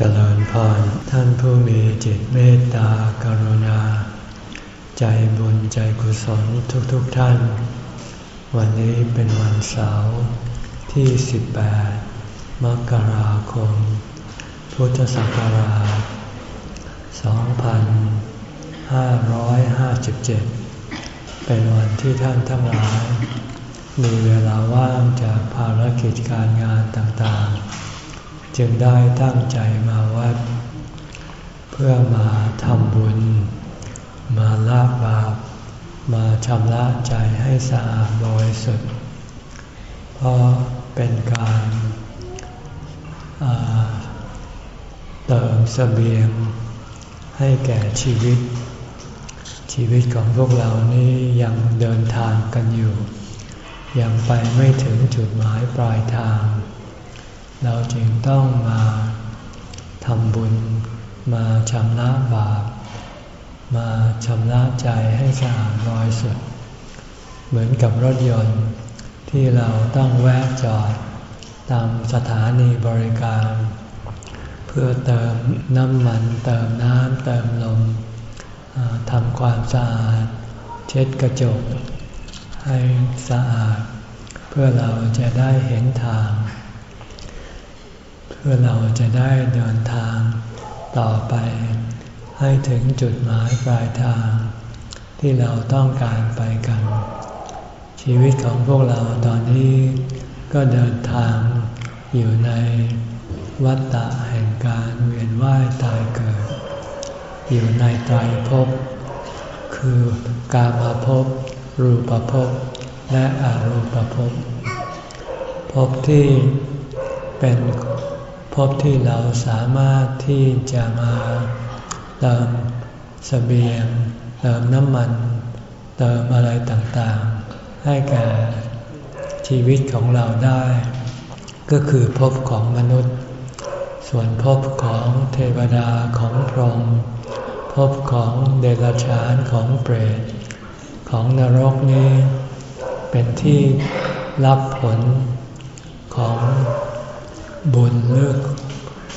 เจริญพรท่านผู้มีจิตเมตตากรุณา ใจบุญใจกุศลทุกๆทท่าน วันนี้เป็นวันเสาร์ที่ 18 มกราคม พุทธศักราช 2557 เป็นวันที่ท่านทั้งหลาย มีเวลาว่างจากภารกิจการงานต่างๆ จึงได้ตั้งใจมาวัด เพื่อมาทำบุญ มาละบาป มาชำระใจให้สะอาดบริสุทธิ์เพราะเป็นการเติมสเสบียงให้แก่ชีวิต ชีวิตของพวกเรานี้ยังเดินทางกันอยู่ ยังไปไม่ถึงจุดหมายปลายทาง เราจึงต้องมาทำบุญ มาชำระบาป มาชำระใจให้สะอาดบริสุทธิ์เหมือนกับรถยนต์ที่เราต้องแวะจอดตามสถานีบริการ เพื่อเติมน้ำมัน เติมน้ำเติมลมทำความสะอาด เช็ดกระจก ให้สะอาด เพื่อเราจะได้เห็นทาง เพื่อเราจะได้เดินทางต่อไป ให้ถึงจุดหมายปลายทาง ที่เราต้องการไปกัน ชีวิตของพวกเราตอนนี้ก็เดินทางอยู่ในวัฏฏะแห่งการเวียนว่ายตายเกิด อยู่ในไตรภพคือกามาภพรูปภพและอรูปภพภพที่เป็น บที่เราสามารถที่จะมาเติมสเสบียง เติมน้ำมัน เติมอะไรต่างๆ ให้แก่ชีวิตของเราได้ ก็คือภพของมนุษย์ ส่วนภพของเทวดาของพรหมภพของเดรัจฉานของเปรตของนรกนี้ เป็นที่รับผลของ บุญเลือก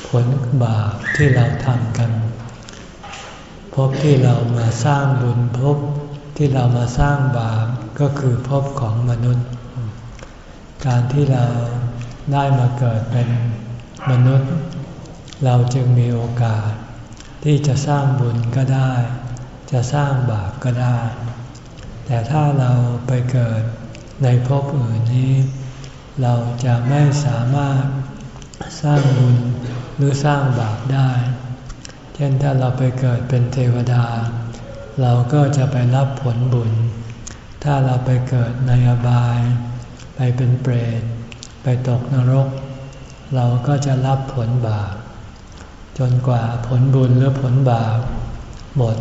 ผลบาปที่เราทำกัน พบที่เรามาสร้างบุญพบที่เรามาสร้างบาปก็คือพบของมนุษย์ การที่เราได้มาเกิดเป็นมนุษย์ เราจึงมีโอกาส ที่จะสร้างบุญก็ได้ จะสร้างบาปก็ได้ แต่ถ้าเราไปเกิดในภพอื่นนี้ เราจะไม่สามารถ สร้างบุญหรือสร้างบาปได้ เช่นถ้าเราไปเกิดเป็นเทวดา เราก็จะไปรับผลบุญ ถ้าเราไปเกิดในอบาย ไปเป็นเปรต ไปตกนรก เราก็จะรับผลบาป จนกว่าผลบุญหรือผลบาปหมด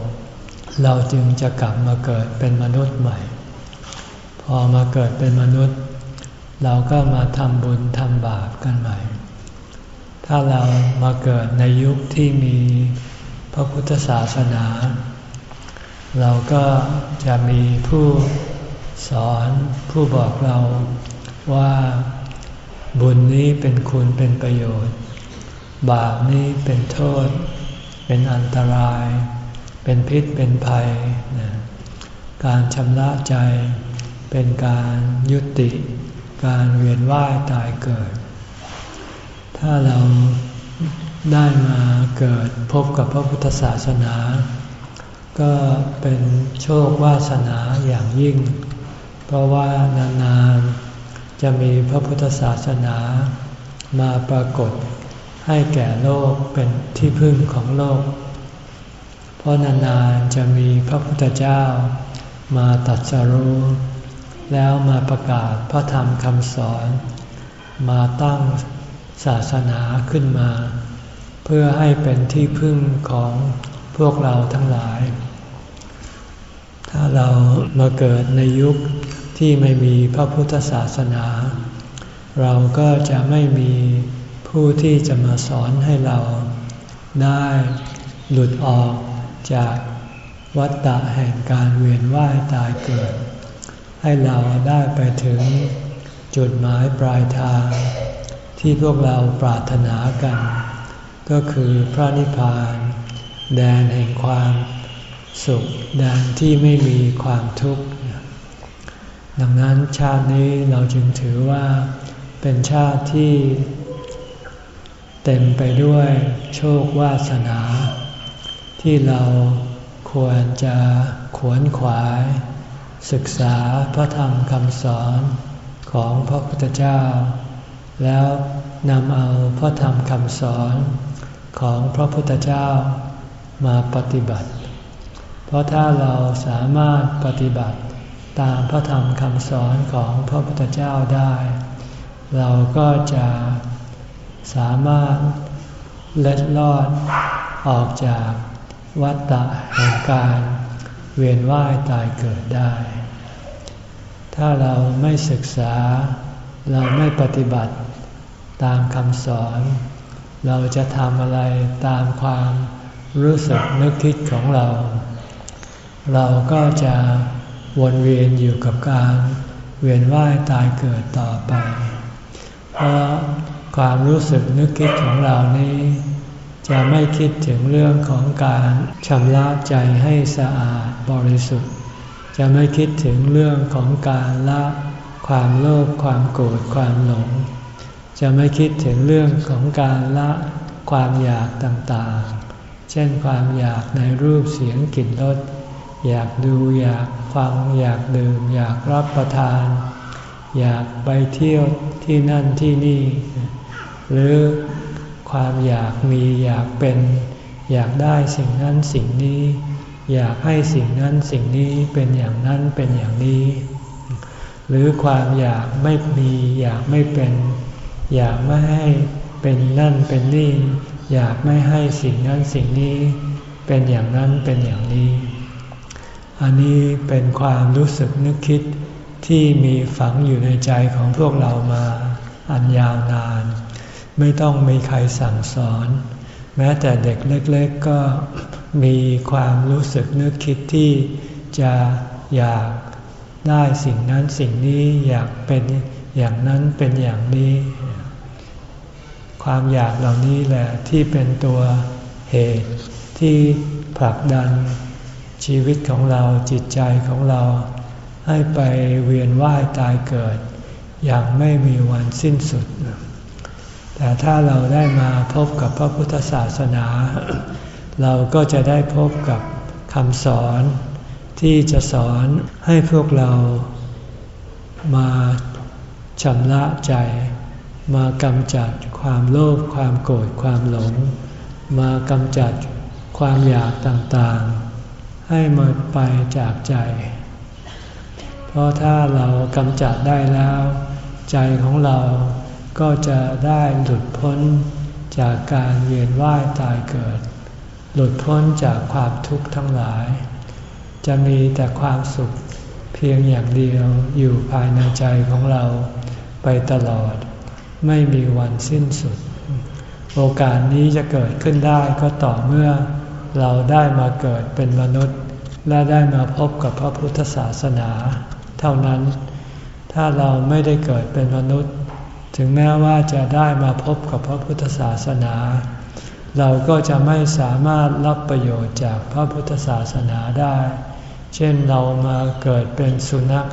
เราจึงจะกลับมาเกิดเป็นมนุษย์ใหม่ พอมาเกิดเป็นมนุษย์ เราก็มาทำบุญทำบาปกันใหม่ ถ้าเรามาเกิดในยุคที่มีพระพุทธศาสนา เราก็จะมีผู้สอนผู้บอกเราว่าบุญนี้เป็นคุณเป็นประโยชน์ บาปนี้เป็นโทษ เป็นอันตราย เป็นพิษเป็นภัยนะการชำระใจเป็นการยุติ การเวียนว่ายตายเกิด ถ้าเราได้มาเกิดพบกับพระพุทธศาสนา ก็เป็นโชควาสนาอย่างยิ่ง เพราะว่านานๆ จะมีพระพุทธศาสนา มาปรากฏให้แก่โลกเป็นที่พึ่งของโลก เพราะนานๆ จะมีพระพุทธเจ้า มาตัดสรู้แล้วมาประกาศพระธรรมคำสอน มาตั้ง ศาสนาขึ้นมา เพื่อให้เป็นที่พึ่งของพวกเราทั้งหลาย ถ้าเรามาเกิดในยุคที่ไม่มีพระพุทธศาสนา เราก็จะไม่มีผู้ที่จะมาสอนให้เราได้หลุดออกจากวัฏฏะแห่งการเวียนว่ายตายเกิด ให้เราได้ไปถึงจุดหมายปลายทาง ที่พวกเราปรารถนากัน ก็คือพระนิพพาน แดนแห่งความสุขแดนที่ไม่มีความทุกข์ ดังนั้นชาตินี้เราจึงถือว่าเป็นชาติที่ เต็มไปด้วยโชควาสนา ที่เราควรจะขวนขวาย ศึกษาพระธรรมคำสอนของพระพุทธเจ้า แล้วนำเอาพระธรรมคำสอนของพระพุทธเจ้ามาปฏิบัติ เพราะถ้าเราสามารถปฏิบัติตามพระธรรมคำสอนของพระพุทธเจ้าได้ เราก็จะสามารถเล็ดลอดออกจากวัฏฏะแห่งการเวียนว่ายตายเกิดได้ ถ้าเราไม่ศึกษาเราไม่ปฏิบัติ ตามคำสอน เราจะทำอะไรตามความรู้สึกนึกคิดของเรา เราก็จะวนเวียนอยู่กับการเวียนว่ายตายเกิดต่อไป เพราะความรู้สึกนึกคิดของเรานี้ จะไม่คิดถึงเรื่องของการชำระใจให้สะอาดบริสุทธิ์ จะไม่คิดถึงเรื่องของการละความโลภความโกรธความหลง จะไม่คิดถึงเรื่องของการละความอยากต่างๆ เช่นความอยากในรูปเสียงกลิ่นรส อยากดูอยากฟังอยากดื่ม อยากรับประทาน อยากไปเที่ยวที่นั่นที่นี่ หรือความอยากมีอยากเป็น อยากได้สิ่งนั้นสิ่งนี้ อยากให้สิ่งนั้นสิ่งนี้เป็นอย่างนั้นเป็นอย่างนี้ หรือความอยากไม่มีอยากไม่เป็น อยากไม่ให้เป็นนั่นเป็นนี่อยากไม่ให้สิ่งนั้นสิ่งนี้ เป็นอย่างนั้นเป็นอย่างนี้ อันนี้เป็นความรู้สึกนึกคิดที่มีฝังอยู่ในใจของพวกเรามาอันยาวนาน ไม่ต้องมีใครสั่งสอน แม้แต่เด็กเล็กๆก็มีความรู้สึกนึกคิดที่จะอยากได้สิ่งนั้นสิ่งนี้อยากเป็นอย่างนั้นเป็นอย่างนี้ ความอยากเหล่านี้แหละที่เป็นตัวเหตุที่ผลักดันชีวิตของเราจิตใจของเรา ให้ไปเวียนว่ายตายเกิด อย่างไม่มีวันสิ้นสุด แต่ถ้าเราได้มาพบกับพระพุทธศาสนา เราก็จะได้พบกับคำสอน ที่จะสอนให้พวกเรามาชำระใจ มากำจัดความโลภความโกรธความหลง มากำจัดความอยากต่างๆ ให้หมดไปจากใจ เพราะถ้าเรากำจัดได้แล้ว ใจของเราก็จะได้หลุดพ้นจากการเวียนว่ายตายเกิด หลุดพ้นจากความทุกข์ทั้งหลาย จะมีแต่ความสุขเพียงอย่างเดียวอยู่ภายในใจของเราไปตลอด ไม่มีวันสิ้นสุด โอกาสนี้จะเกิดขึ้นได้ก็ต่อเมื่อเราได้มาเกิดเป็นมนุษย์ และได้มาพบกับพระพุทธศาสนา เท่านั้น ถ้าเราไม่ได้เกิดเป็นมนุษย์ ถึงแม้ว่าจะได้มาพบกับพระพุทธศาสนา เราก็จะไม่สามารถรับประโยชน์จากพระพุทธศาสนาได้ เช่นเรามาเกิดเป็นสุนัข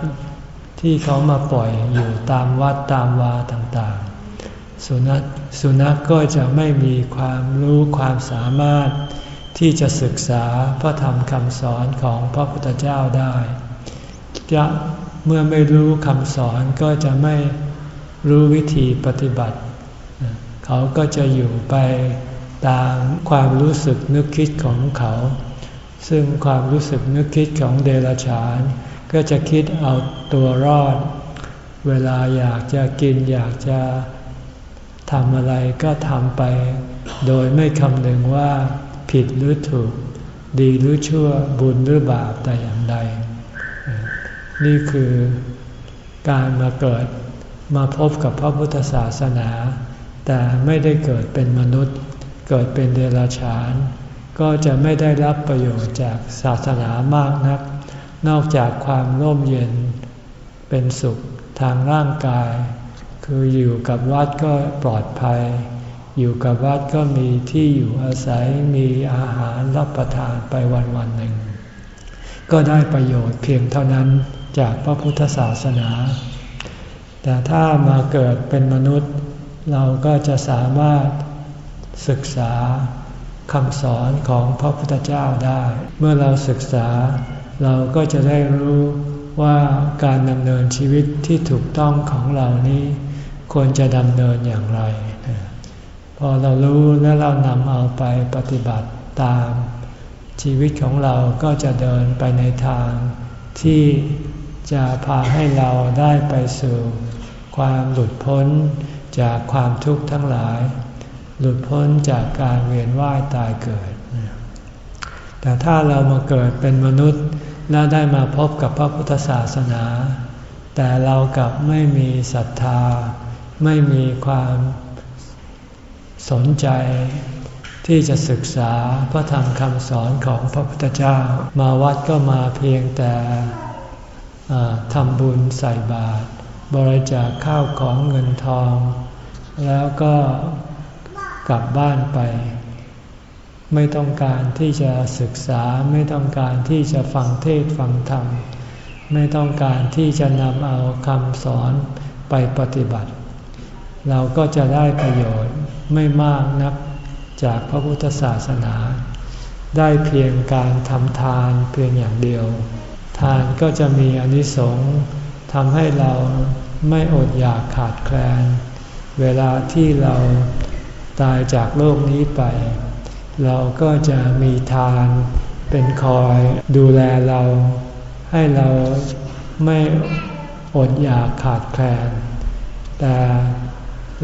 ที่เขามาปล่อยอยู่ตามวัดตามวาต่าง สุนัขสุนัขกก็จะไม่มีความรู้ความสามารถ ที่จะศึกษาพระธรรมคำสอนของพระพุทธเจ้าได้จะเมื่อไม่รู้คำสอนก็จะไม่รู้วิธีปฏิบัติ เขาก็จะอยู่ไปตามความรู้สึกนึกคิดของเขา ซึ่งความรู้สึกนึกคิดของเดรัจฉาน ก็จะคิดเอาตัวรอด เวลาอยากจะกินอยากจะ ทำอะไรก็ทำไป โดยไม่คำนึงว่าผิดหรือถูก ดีหรือชั่วบุญหรือบาปแต่อย่างใด นี่คือการมาเกิดมาพบกับพระพุทธศาสนา แต่ไม่ได้เกิดเป็นมนุษย์ เกิดเป็นเดรัจฉาน ก็จะไม่ได้รับประโยชน์จากศาสนามากนัก นอกจากความร่มเย็นเป็นสุขทางร่างกาย คืออยู่กับวัดก็ปลอดภัย อยู่กับวัดก็มีที่อยู่อาศัยมีอาหารรับประทานไปวันวันหนึ่ง ก็ได้ประโยชน์เพียงเท่านั้นจากพระพุทธศาสนา แต่ถ้ามาเกิดเป็นมนุษย์ เราก็จะสามารถศึกษาคำสอนของพระพุทธเจ้าได้ เมื่อเราศึกษา เราก็จะได้รู้ว่าการดำเนินชีวิตที่ถูกต้องของเรานี้ ควรจะดำเนินอย่างไร พอเรารู้และเรานำเอาไปปฏิบัติตาม ชีวิตของเราก็จะเดินไปในทาง ที่จะพาให้เราได้ไปสู่ ความหลุดพ้นจากความทุกข์ทั้งหลาย หลุดพ้นจากการเวียนว่ายตายเกิด แต่ถ้าเรามาเกิดเป็นมนุษย์และได้มาพบกับพระพุทธศาสนา แต่เรากลับไม่มีศรัทธา ไม่มีความสนใจที่จะศึกษาพระธรรมคำสอนของพระพุทธเจ้า มาวัดก็มาเพียงแต่ทำบุญใส่บาตรบริจาคข้าวของเงินทอง แล้วก็กลับบ้านไป ไม่ต้องการที่จะศึกษาไม่ต้องการที่จะฟังเทศฟังธรรม ไม่ต้องการที่จะนำเอาคำสอนไปปฏิบัติ เราก็จะได้ประโยชน์ไม่มากนักจากพระพุทธศาสนา ได้เพียงการทำทานเพียงอย่างเดียว ทานก็จะมีอนิสงส์ทำให้เราไม่อดอยากขาดแคลน เวลาที่เราตายจากโลกนี้ไป เราก็จะมีทานเป็นคอยดูแลเรา ให้เราไม่อดอยากขาดแคลน แต่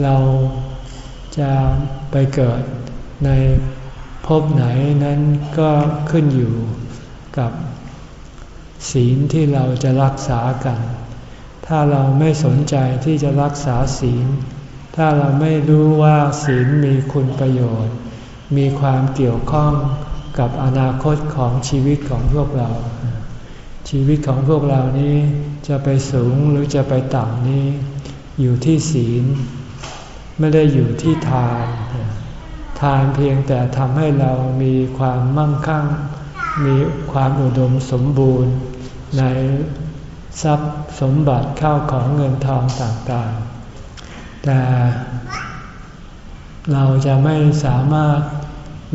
เราจะไปเกิดในภพไหนนั้นก็ขึ้นอยู่กับศีลที่เราจะรักษากัน ถ้าเราไม่สนใจที่จะรักษาศีล ถ้าเราไม่รู้ว่าศีลมีคุณประโยชน์ มีความเกี่ยวข้องกับอนาคตของชีวิตของพวกเรา ชีวิตของพวกเรานี้จะไปสูงหรือจะไปต่ำนี้ อยู่ที่ศีล ไม่ได้อยู่ที่ทาน ทานเพียงแต่ทำให้เรามีความมั่งคั่ง มีความอุดมสมบูรณ์ ในทรัพย์สมบัติข้าวของเงินทองต่างๆ แต่เราจะไม่สามารถ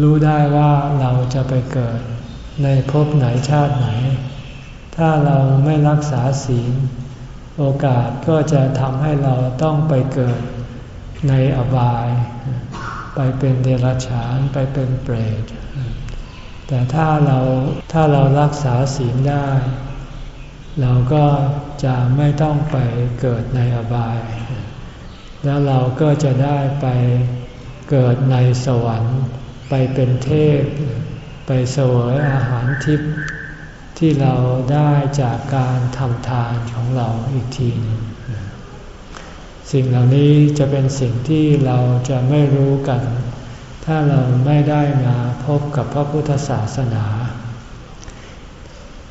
รู้ได้ว่าเราจะไปเกิดในภพไหนชาติไหน ถ้าเราไม่รักษาศีล โอกาสก็จะทำให้เราต้องไปเกิด ในอบาย ไปเป็นเดรัจฉานไปเป็นเปรต แต่ถ้าเราถ้าเรารักษาศีลได้ เราก็จะไม่ต้องไปเกิดในอบาย แล้วเราก็จะได้ไปเกิดในสวรรค์ ไปเป็นเทพ ไปเสวยอาหารทิพย์ที่เราได้จากการทำทานของเราอีกทีนึง สิ่งเหล่านี้จะเป็นสิ่งที่เราจะไม่รู้กัน ถ้าเราไม่ได้มาพบกับพระพุทธศาสนา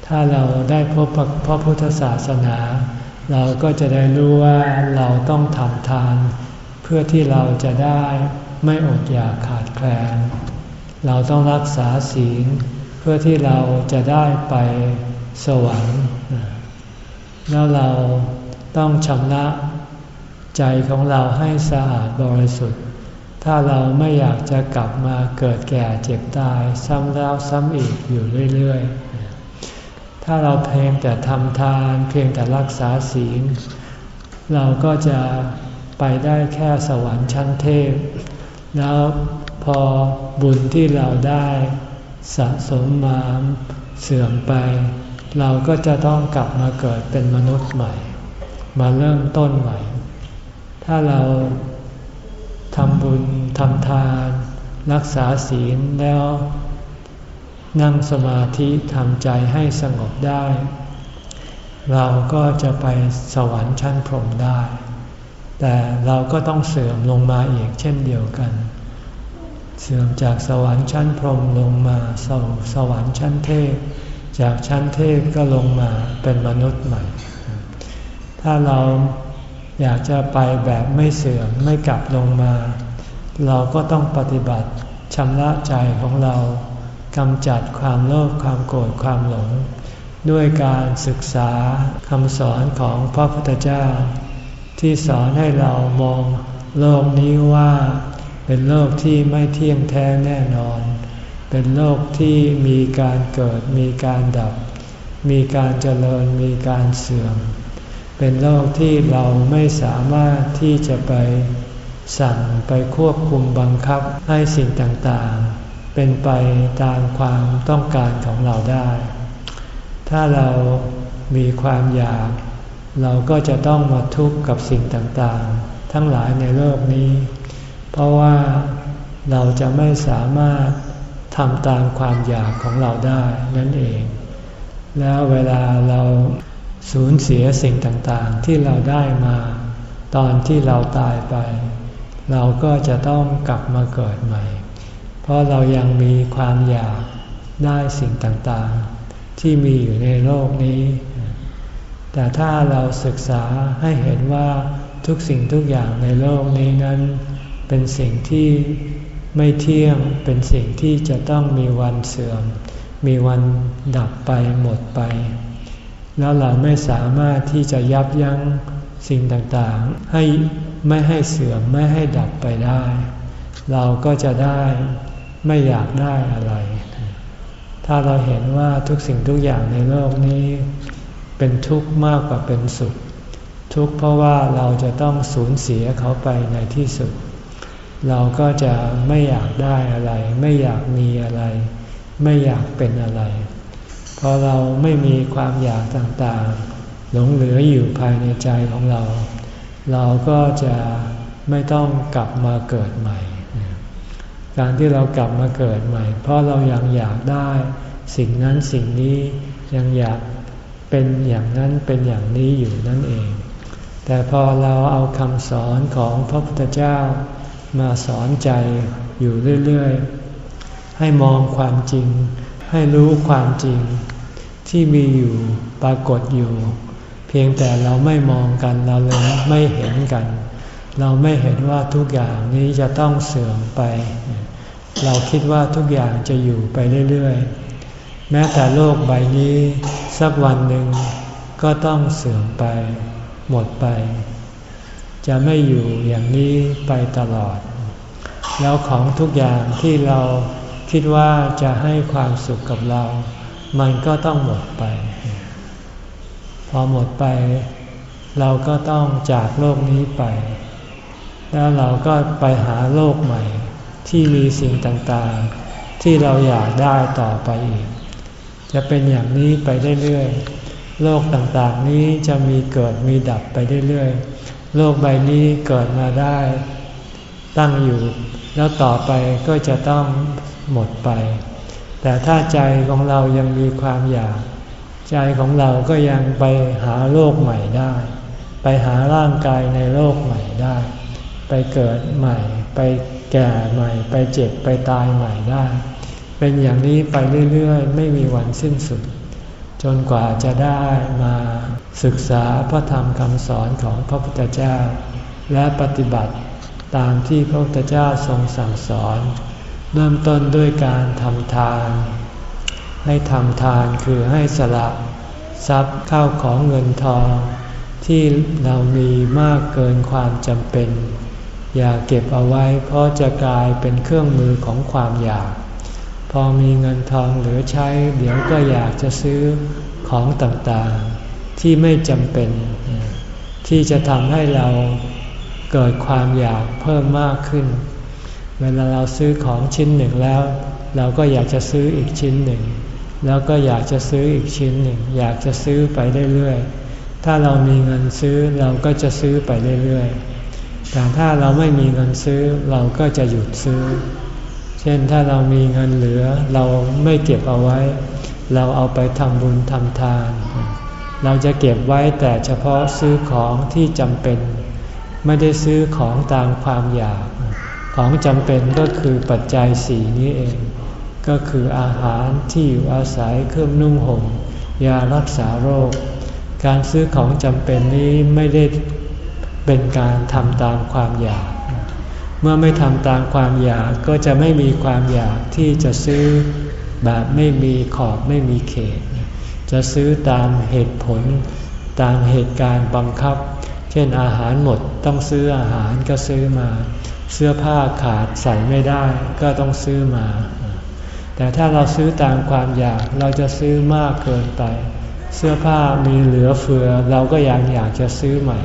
ถ้าเราได้พบพระพุทธศาสนา เราก็จะได้รู้ว่าเราต้องทำทาน เพื่อที่เราจะได้ไม่อดอยากขาดแคลน เราต้องรักษาศีล เพื่อที่เราจะได้ไปสวรรค์ แล้วเราต้องชำระ ใจของเราให้สะอาดบริสุทธิ์ ถ้าเราไม่อยากจะกลับมาเกิดแก่เจ็บตายซ้ำแล้วซ้ำอีกอยู่เรื่อยๆ ถ้าเราเพียงแต่ทำทานเพียงแต่รักษาศีล เราก็จะไปได้แค่สวรรค์ชั้นเทพ แล้วพอบุญที่เราได้สะสมมาเสื่อมไป เราก็จะต้องกลับมาเกิดเป็นมนุษย์ใหม่ มาเริ่มต้นใหม่ ถ้าเราทำบุญทำทาน รักษาศีลแล้ว นั่งสมาธิทำใจให้สงบได้ เราก็จะไปสวรรค์ชั้นพรหมได้ แต่เราก็ต้องเสื่อมลงมาอีกเช่นเดียวกัน เสื่อมจากสวรรค์ชั้นพรหมลงมาสู่สวรรค์ชั้นเทพ จากชั้นเทพก็ลงมาเป็นมนุษย์ใหม่ ถ้าเรา อยากจะไปแบบไม่เสื่อมไม่กลับลงมา เราก็ต้องปฏิบัติชำระใจของเรากำจัดความโลภความโกรธความหลง ด้วยการศึกษาคำสอนของพระพุทธเจ้า ที่สอนให้เรามองโลกนี้ว่าเป็นโลกที่ไม่เที่ยงแท้แน่นอน เป็นโลกที่มีการเกิดมีการดับ มีการเจริญมีการเสื่อม เป็นโลกที่เราไม่สามารถที่จะไปสั่งไปควบคุมบังคับให้สิ่งต่างๆ เป็นไปตามความต้องการของเราได้ ถ้าเรามีความอยาก เราก็จะต้องมาทุกข์กับสิ่งต่างๆ ทั้งหลายในโลกนี้ เพราะว่าเราจะไม่สามารถทำตามความอยากของเราได้นั่นเอง แล้วเวลาเรา สูญเสียสิ่งต่างๆ ที่เราได้มา ตอนที่เราตายไป เราก็จะต้องกลับมาเกิดใหม่ เพราะเรายังมีความอยากได้สิ่งต่างๆ ที่มีอยู่ในโลกนี้ แต่ถ้าเราศึกษาให้เห็นว่าทุกสิ่งทุกอย่างในโลกนี้นั้น เป็นสิ่งที่ไม่เที่ยงเป็นสิ่งที่จะต้องมีวันเสื่อม มีวันดับไปหมดไป แล้วเราไม่สามารถที่จะยับยั้งสิ่งต่างๆ ให้ไม่ให้เสื่อมไม่ให้ดับไปได้ เราก็จะได้ไม่อยากได้อะไร ถ้าเราเห็นว่าทุกสิ่งทุกอย่างในโลกนี้ เป็นทุกข์มากกว่าเป็นสุข ทุกข์เพราะว่าเราจะต้องสูญเสียเขาไปในที่สุด เราก็จะไม่อยากได้อะไร ไม่อยากมีอะไร ไม่อยากเป็นอะไร พอเราไม่มีความอยากต่างๆ หลงเหลืออยู่ภายในใจของเรา เราก็จะไม่ต้องกลับมาเกิดใหม่ การที่เรากลับมาเกิดใหม่ เพราะเรายังอยากได้สิ่งนั้นสิ่งนี้ยังอยากเป็นอย่างนั้นเป็นอย่างนี้อยู่นั่นเอง แต่พอเราเอาคำสอนของพระพุทธเจ้ามาสอนใจอยู่เรื่อยๆ ให้มองความจริง ให้รู้ความจริง ที่มีอยู่ปรากฏอยู่ เพียงแต่เราไม่มองกันเราเลยไม่เห็นกัน เราไม่เห็นว่าทุกอย่างนี้จะต้องเสื่อมไป เราคิดว่าทุกอย่างจะอยู่ไปเรื่อยๆ แม้แต่โลกใบนี้ สักวันหนึ่งก็ต้องเสื่อมไป หมดไป จะไม่อยู่อย่างนี้ไปตลอด แล้วของทุกอย่างที่เราคิดว่าจะให้ความสุขกับเรา มันก็ต้องหมดไป พอหมดไป เราก็ต้องจากโลกนี้ไป แล้วเราก็ไปหาโลกใหม่ ที่มีสิ่งต่างๆ ที่เราอยากได้ต่อไปอีก จะเป็นอย่างนี้ไปเรื่อยๆ โลกต่างๆนี้จะมีเกิดมีดับไปเรื่อยๆ โลกใบนี้เกิดมาได้ ตั้งอยู่ แล้วต่อไปก็จะต้องหมดไป แต่ถ้าใจของเรายังมีความอยาก ใจของเราก็ยังไปหาโลกใหม่ได้ ไปหาร่างกายในโลกใหม่ได้ ไปเกิดใหม่ ไปแก่ใหม่ ไปเจ็บไปตายใหม่ได้ เป็นอย่างนี้ไปเรื่อยๆ ไม่มีวันสิ้นสุด จนกว่าจะได้มาศึกษาพระธรรมคำสอนของพระพุทธเจ้า และปฏิบัติตามที่พระพุทธเจ้าทรงสั่งสอน เริ่มต้นด้วยการทำทาน ให้ทำทานคือให้สละทรัพย์ข้าวของเงินทอง ที่เรามีมากเกินความจำเป็น อย่าเก็บเอาไว้เพราะจะกลายเป็นเครื่องมือของความอยาก พอมีเงินทองเหลือใช้ เดี๋ยวก็อยากจะซื้อของต่างๆ ที่ไม่จำเป็น ที่จะทำให้เราเกิดความอยากเพิ่มมากขึ้น เวลาเราซื้อของชิ้นหนึ่งแล้ว เราก็อยากจะซื้ออีกชิ้นหนึ่ง แล้วก็อยากจะซื้ออีกชิ้นหนึ่ง อยากจะซื้อไปเรื่อยๆถ้าเรามีเงินซื้อเราก็จะซื้อไปเรื่อยๆแต่ถ้าเราไม่มีเงินซื้อเราก็จะหยุดซื้อ เช่นถ้าเรามีเงินเหลือเราไม่เก็บเอาไว้ เราเอาไปทำบุญทำทาน เราจะเก็บไว้แต่เฉพาะซื้อของที่จำเป็น ไม่ได้ซื้อของตามความอยาก ของจำเป็นก็คือปัจจัยสีนี้เอง ก็คืออาหารที่อยู่อาศัยเครื่องนุ่งห่มยารักษาโรค การซื้อของจำเป็นนี้ไม่ได้เป็นการทำตามความอยาก เมื่อไม่ทำตามความอยากก็จะไม่มีความอยากที่จะซื้อแบบไม่มีขอบไม่มีเขต จะซื้อตามเหตุผล ตามเหตุการณ์บังคับ เช่นอาหารหมดต้องซื้ออาหารก็ซื้อมา เสื้อผ้าขาดใส่ไม่ได้ก็ต้องซื้อมา แต่ถ้าเราซื้อตามความอยากเราจะซื้อมากเกินไป เสื้อผ้ามีเหลือเฟือเราก็ยังอยากจะซื้อใหม่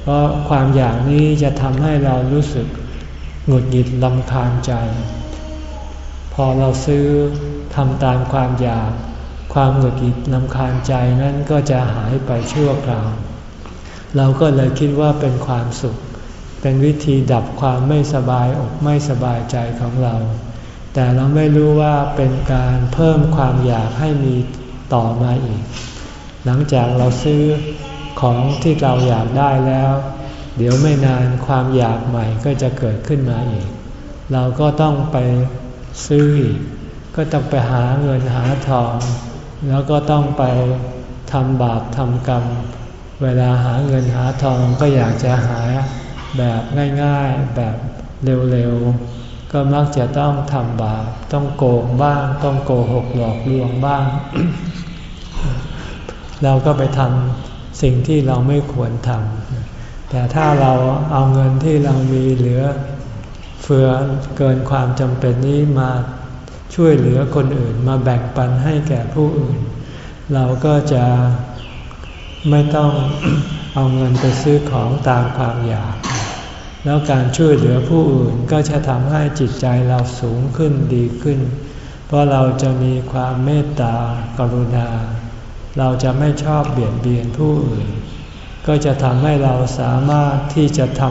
เพราะความอยากนี้จะทำให้เรารู้สึกหงุดหงิดลำคาญใจ พอเราซื้อทำตามความอยาก ความหงุดหงิดลำคาญใจนั้นก็จะหายไปชั่วคราว เราก็เลยคิดว่าเป็นความสุข เป็นวิธีดับความไม่สบายอกไม่สบายใจของเรา แต่เราไม่รู้ว่าเป็นการเพิ่มความอยากให้มีต่อมาอีก หลังจากเราซื้อของที่เราอยากได้แล้ว เดี๋ยวไม่นานความอยากใหม่ก็จะเกิดขึ้นมาอีก เราก็ต้องไปซื้ออีกก็ต้องไปหาเงินหาทอง แล้วก็ต้องไปทำบาปทำกรรม เวลาหาเงินหาทองก็อยากจะหา แบบง่ายๆ แบบเร็วๆ ก็มักจะต้องทำบาป ต้องโกงบ้าง ต้องโกหกหลอกลวงบ้าง เราก็ไปทำสิ่งที่เราไม่ควรทำ แต่ถ้าเราเอาเงินที่เรามีเหลือ เฟือเกินความจำเป็นนี้มาช่วยเหลือคนอื่น มาแบ่งปันให้แก่ผู้อื่น เราก็จะไม่ต้องเอาเงินไปซื้อของตามความอยาก แล้วการช่วยเหลือผู้อื่นก็จะทำให้จิตใจเราสูงขึ้นดีขึ้น เพราะเราจะมีความเมตตากรุณา เราจะไม่ชอบเบียดเบียนผู้อื่น ก็จะทำให้เราสามารถที่จะท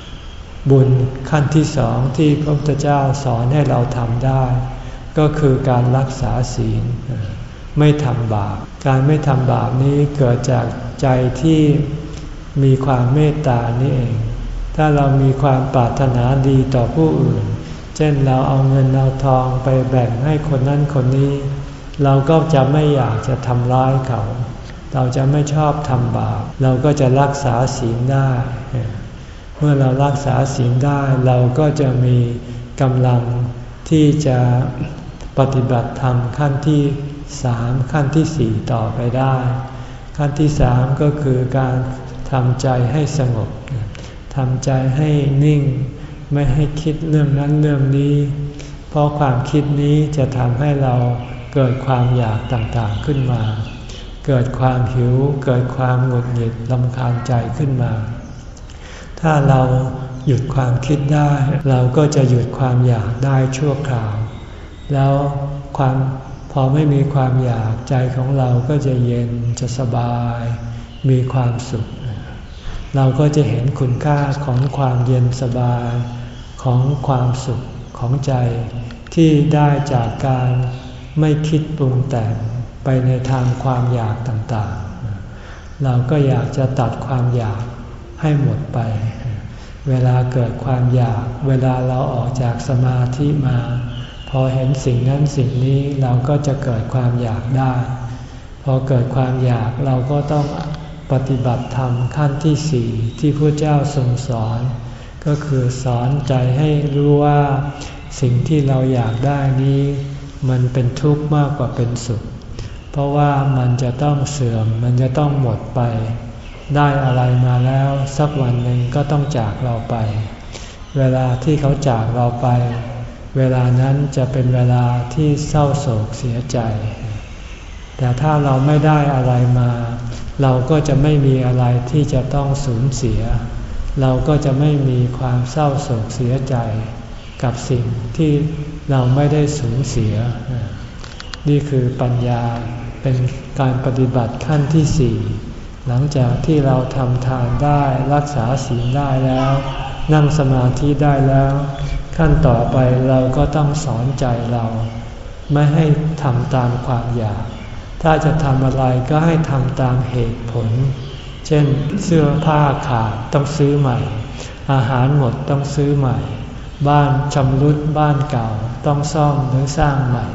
ำบุญขั้นที่สองที่พระพุทธเจ้าสอนให้เราทำได้ ก็คือการรักษาศีล ไม่ทำบาป การไม่ทำบาปนี้เกิดจากใจที่มีความเมตตานี่เอง ถ้าเรามีความปรารถนาดีต่อผู้อื่น เช่นเราเอาเงินเอาทองไปแบ่งให้คนนั้นคนนี้ เราก็จะไม่อยากจะทำร้ายเขา เราจะไม่ชอบทำบาป เราก็จะรักษาศีลได้ เมื่อเรารักษาศีลได้เราก็จะมีกำลังที่จะปฏิบัติธรรมขั้นที่สามขั้นที่สี่ต่อไปได้ ขั้นที่สามก็คือการทำใจให้สงบ ทำใจให้นิ่ง ไม่ให้คิดเรื่องนั้นเรื่องนี้ เพราะความคิดนี้จะทำให้เราเกิดความอยากต่างๆขึ้นมา เกิดความหิว เกิดความหงุดหงิดลำคาญใจขึ้นมา ถ้าเราหยุดความคิดได้ เราก็จะหยุดความอยากได้ชั่วคราว แล้วความพอไม่มีความอยากใจของเราก็จะเย็นจะสบาย มีความสุข เราก็จะเห็นคุณค่าของความเย็นสบายของความสุขของใจ ที่ได้จากการไม่คิดปรุงแต่งไปในทางความอยากต่างๆ เราก็อยากจะตัดความอยากให้หมดไป เวลาเกิดความอยาก เวลาเราออกจากสมาธิมา พอเห็นสิ่งนั้นสิ่งนี้เราก็จะเกิดความอยากได้ พอเกิดความอยากเราก็ต้อง ปฏิบัติธรรมขั้นที่สี่ที่พระเจ้าทรงสอน ก็คือสอนใจให้รู้ว่าสิ่งที่เราอยากได้นี้ มันเป็นทุกข์มากกว่าเป็นสุข เพราะว่ามันจะต้องเสื่อมมันจะต้องหมดไป ได้อะไรมาแล้วสักวันหนึ่งก็ต้องจากเราไป เวลาที่เขาจากเราไป เวลานั้นจะเป็นเวลาที่เศร้าโศกเสียใจ แต่ถ้าเราไม่ได้อะไรมา เราก็จะไม่มีอะไรที่จะต้องสูญเสีย เราก็จะไม่มีความเศร้าโศกเสียใจกับสิ่งที่เราไม่ได้สูญเสีย นี่คือปัญญาเป็นการปฏิบัติขั้นที่สี่หลังจากที่เราทำทานได้รักษาศีลได้แล้ว นั่งสมาธิได้แล้ว ขั้นต่อไปเราก็ต้องสอนใจเรา ไม่ให้ทำตามความอยาก ถ้าจะทำอะไรก็ให้ทำตามเหตุผล เช่นเสื้อผ้าขาดต้องซื้อใหม่ อาหารหมดต้องซื้อใหม่ บ้านชำรุดบ้านเก่าต้องซ่อมหรือสร้างใหม่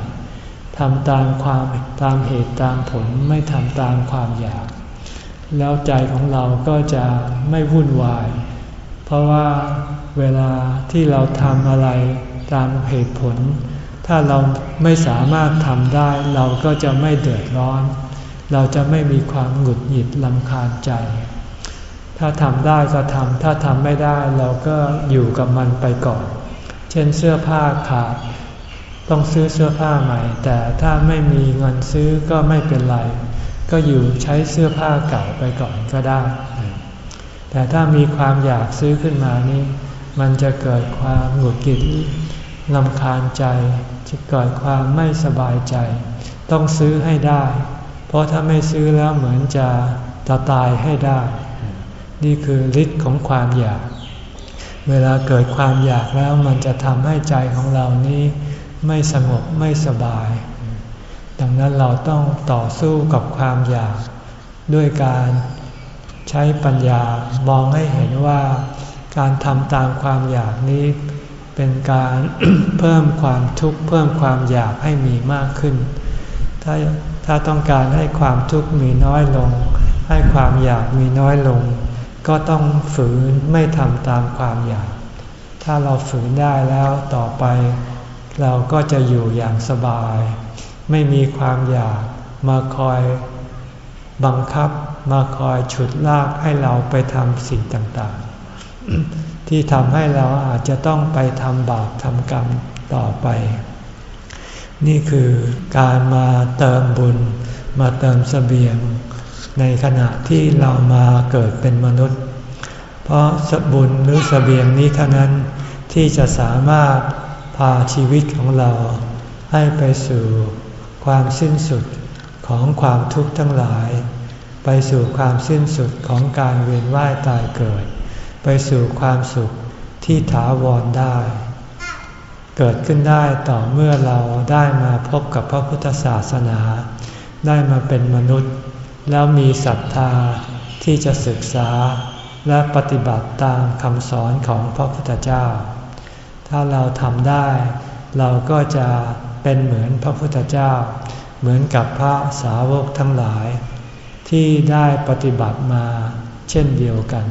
ทำตามความตามเหตุตามผลไม่ทำตามความอยาก แล้วใจของเราก็จะไม่วุ่นวาย เพราะว่าเวลาที่เราทำอะไรตามเหตุผล ถ้าเราไม่สามารถทำได้เราก็จะไม่เดือดร้อน เราจะไม่มีความหงุดหงิดลำคาญใจ ถ้าทำได้ก็ทำถ้าทำไม่ได้เราก็อยู่กับมันไปก่อน เช่นเสื้อผ้าขาดต้องซื้อเสื้อผ้าใหม่ แต่ถ้าไม่มีเงินซื้อก็ไม่เป็นไร ก็อยู่ใช้เสื้อผ้าเก่าไปก่อนก็ได้ แต่ถ้ามีความอยากซื้อขึ้นมานี่มันจะเกิดความหงุดหงิด ลำคาญใจจะเกิดความไม่สบายใจ ต้องซื้อให้ได้ เพราะถ้าไม่ซื้อแล้วเหมือนจะจะตายให้ได้ นี่คือฤทธิ์ของความอยาก เวลาเกิดความอยากแล้วมันจะทำให้ใจของเรานี้ไม่สงบไม่สบาย ดังนั้นเราต้องต่อสู้กับความอยาก ด้วยการใช้ปัญญามองให้เห็นว่าการทำตามความอยากนี้ เป็นการเพิ่มความทุกข์เพิ่มความอยากให้มีมากขึ้น ถ้าถ้าต้องการให้ความทุกข์มีน้อยลง ให้ความอยากมีน้อยลง ก็ต้องฝืนไม่ทำตามความอยาก ถ้าเราฝืนได้แล้วต่อไป เราก็จะอยู่อย่างสบาย ไม่มีความอยากมาคอยบังคับมาคอยฉุดลากให้เราไปทำสิ่งต่างๆ ที่ทำให้เราอาจจะต้องไปทำบาปทำกรรมต่อไป นี่คือการมาเติมบุญ มาเติมสเสบียง ในขณะที่เรามาเกิดเป็นมนุษย์ เพราะสบุญหรือสเสบียงนี้เท่านั้นที่จะสามารถพาชีวิตของเราให้ไปสู่ความสิ้นสุดของความทุกข์ทั้งหลาย ไปสู่ความสิ้นสุดของการเวียนว่ายตายเกิด ไปสู่ความสุขที่ถาวรได้ เกิดขึ้นได้ต่อเมื่อเราได้มาพบกับพระพุทธศาสนา ได้มาเป็นมนุษย์ แล้วมีศรัทธาที่จะศึกษาและปฏิบัติตามคำสอนของพระพุทธเจ้า ถ้าเราทำได้ เราก็จะเป็นเหมือนพระพุทธเจ้า เหมือนกับพระสาวกทั้งหลาย ที่ได้ปฏิบัติมาเช่นเดียวกัน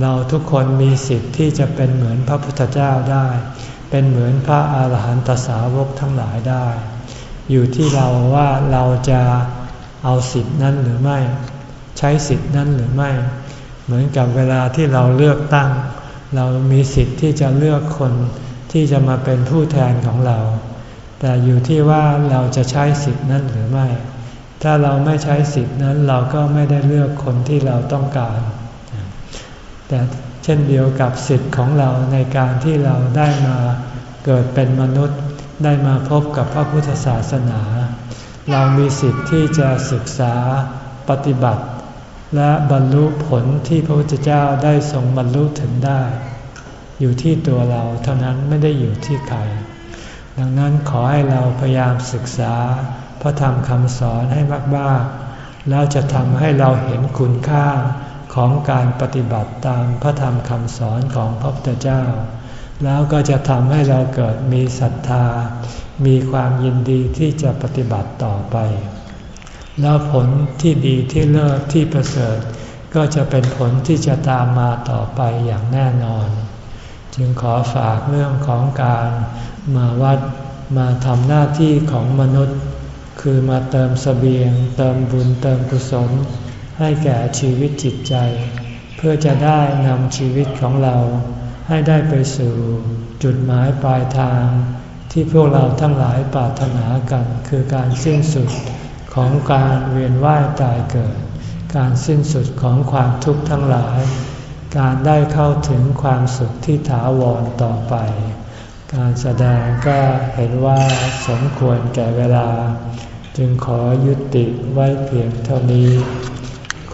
เราทุกคนมีสิทธิ์ที่จะเป็นเหมือนพระพุทธเจ้าได้ เป็นเหมือนพระอาหารหันตสาวกทั้งหลายได้ อยู่ที่เราว่าเราจะเอาสิทธินั้นหรือไม่ ใช้สิทธินั้นหรือไม่ เหมือนกับเวลาที่เราเลือกตั้ง เรามีสิทธิ์ที่จะเลือกคนที่จะมาเป็นผู้แทนของเรา แต่อยู่ที่ว่าเราจะใช้สิทธินั้นหรือไม่ ถ้าเราไม่ใช้สิทธินั้นเราก็ไม่ได้เลือกคนที่เราต้องการ แต่เช่นเดียวกับสิทธิ์ของเราในการที่เราได้มาเกิดเป็นมนุษย์ ได้มาพบกับพระพุทธศาสนา เรามีสิทธิ์ที่จะศึกษาปฏิบัติ และบรรลุผลที่พระพุทธเจ้าได้ทรงบรรลุถึงได้ อยู่ที่ตัวเราเท่านั้นไม่ได้อยู่ที่ใครดังนั้นขอให้เราพยายามศึกษาพระธรรมคำสอนให้มากๆแล้วจะทำให้เราเห็นคุณค่า ของการปฏิบัติตามพระธรรมคำสอนของพระพุทธเจ้า แล้วก็จะทำให้เราเกิดมีศรัทธา มีความยินดีที่จะปฏิบัติต่อไป แล้วผลที่ดีที่เลิศที่ประเสริฐ ก็จะเป็นผลที่จะตามมาต่อไปอย่างแน่นอน จึงขอฝากเรื่องของการมาวัดมาทำหน้าที่ของมนุษย์ คือมาเติมสเสบียง เติมบุญเติมกุศล ให้แก่ชีวิตจิตใจ เพื่อจะได้นำชีวิตของเรา ให้ได้ไปสู่จุดหมายปลายทาง ที่พวกเราทั้งหลายปรารถนากันคือการสิ้นสุดของการเวียนว่ายตายเกิด การสิ้นสุดของความทุกข์ทั้งหลาย การได้เข้าถึงความสุขที่ถาวรต่อไป การแสดงก็เห็นว่าสมควรแก่เวลา จึงขอยุติไว้เพียงเท่านี้